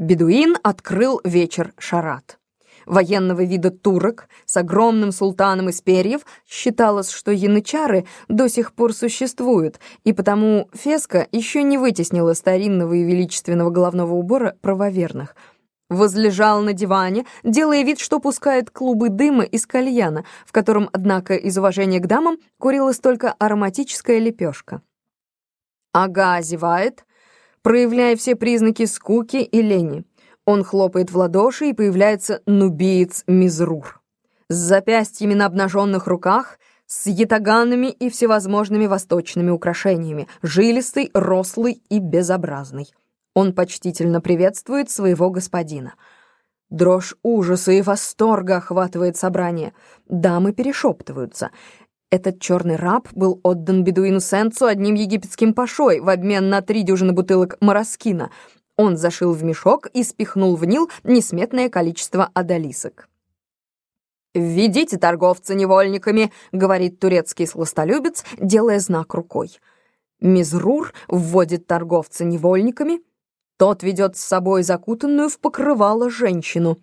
Бедуин открыл вечер шарат. Военного вида турок с огромным султаном из перьев считалось, что янычары до сих пор существуют, и потому феска еще не вытеснила старинного и величественного головного убора правоверных. Возлежал на диване, делая вид, что пускает клубы дыма из кальяна, в котором, однако, из уважения к дамам курилась только ароматическая лепешка. Ага зевает, проявляя все признаки скуки и лени. Он хлопает в ладоши, и появляется нубиец Мизрур. С запястьями на обнаженных руках, с ятаганами и всевозможными восточными украшениями, жилистый, рослый и безобразный. Он почтительно приветствует своего господина. Дрожь ужаса и восторга охватывает собрание. Дамы перешептываются. Этот черный раб был отдан бедуину Сенцу одним египетским пашой в обмен на три дюжины бутылок мороскина. Он зашил в мешок и спихнул в Нил несметное количество одолисок. «Введите торговца невольниками», — говорит турецкий сластолюбец, делая знак рукой. Мизрур вводит торговца невольниками. Тот ведет с собой закутанную в покрывало женщину.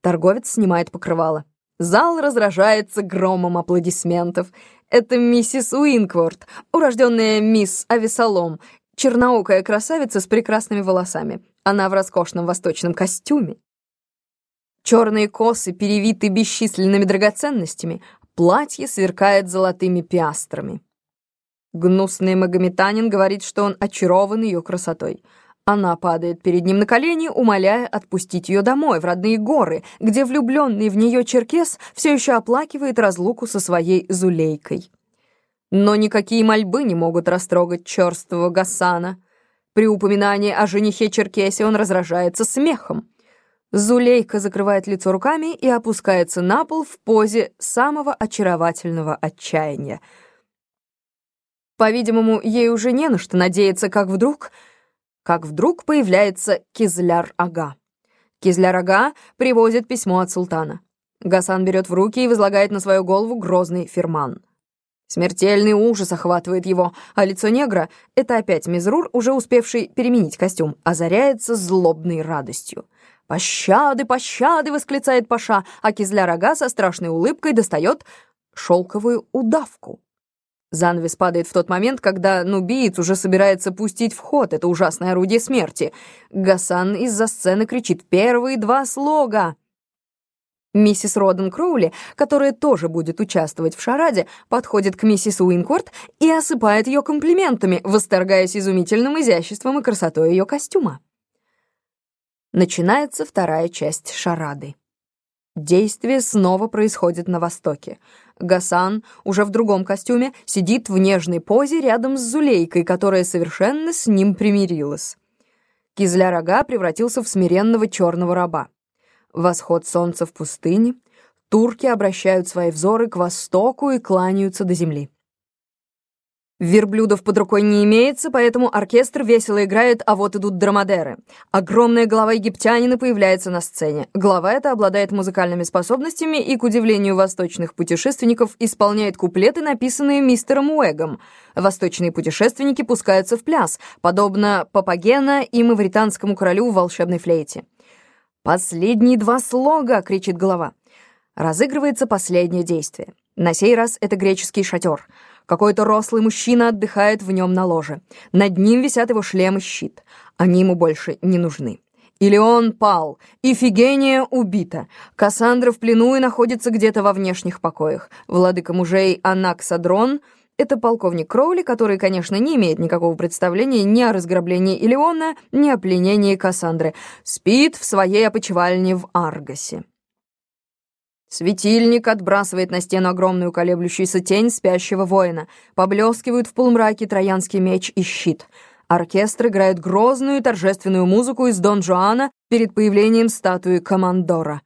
Торговец снимает покрывало. Зал разражается громом аплодисментов. Это миссис Уинкворт, урожденная мисс Авесолом, черноокая красавица с прекрасными волосами. Она в роскошном восточном костюме. Черные косы перевиты бесчисленными драгоценностями, платье сверкает золотыми пиастрами. Гнусный магометанин говорит, что он очарован ее красотой — она падает перед ним на колени, умоляя отпустить ее домой, в родные горы, где влюбленный в нее черкес все еще оплакивает разлуку со своей Зулейкой. Но никакие мольбы не могут растрогать черствого Гасана. При упоминании о женихе Черкесе он разражается смехом. Зулейка закрывает лицо руками и опускается на пол в позе самого очаровательного отчаяния. По-видимому, ей уже не на что надеяться, как вдруг как вдруг появляется Кизляр-ага. Кизляр-ага привозит письмо от султана. Гасан берет в руки и возлагает на свою голову грозный фирман. Смертельный ужас охватывает его, а лицо негра — это опять Мизрур, уже успевший переменить костюм, озаряется злобной радостью. «Пощады, пощады!» — восклицает Паша, а Кизляр-ага со страшной улыбкой достает шелковую удавку. Занавес падает в тот момент, когда нубиец уже собирается пустить в ход это ужасное орудие смерти. Гасан из-за сцены кричит «Первые два слога!» Миссис Роден Кроули, которая тоже будет участвовать в шараде, подходит к миссис Уинкорт и осыпает ее комплиментами, восторгаясь изумительным изяществом и красотой ее костюма. Начинается вторая часть шарады. Действие снова происходит на Востоке. Гасан, уже в другом костюме, сидит в нежной позе рядом с Зулейкой, которая совершенно с ним примирилась. Кизля-рога превратился в смиренного черного раба. Восход солнца в пустыне. Турки обращают свои взоры к востоку и кланяются до земли. Верблюдов под рукой не имеется, поэтому оркестр весело играет «А вот идут драмадеры». Огромная голова египтянина появляется на сцене. Голова эта обладает музыкальными способностями и, к удивлению восточных путешественников, исполняет куплеты, написанные мистером Уэгом. Восточные путешественники пускаются в пляс, подобно Папагена и мавританскому королю в волшебной флейте. «Последние два слога!» — кричит голова. Разыгрывается последнее действие. На сей раз это греческий шатер — какой-то рослый мужчина отдыхает в нем на ложе. Над ним висят его шлем и щит. Они ему больше не нужны. Или он пал, Ифигения убита. Кассандра в плену и находится где-то во внешних покоях. Владыка мужей Анаксадрон — это полковник Кроули, который, конечно, не имеет никакого представления ни о разграблении Илеона, ни о пленении Кассандры. Спит в своей опочивальне в Аргасе. Светильник отбрасывает на стену огромную колеблющуюся тень спящего воина. Поблескивают в полумраке троянский меч и щит. Оркестр играет грозную торжественную музыку из Дон Жуана перед появлением статуи Командора.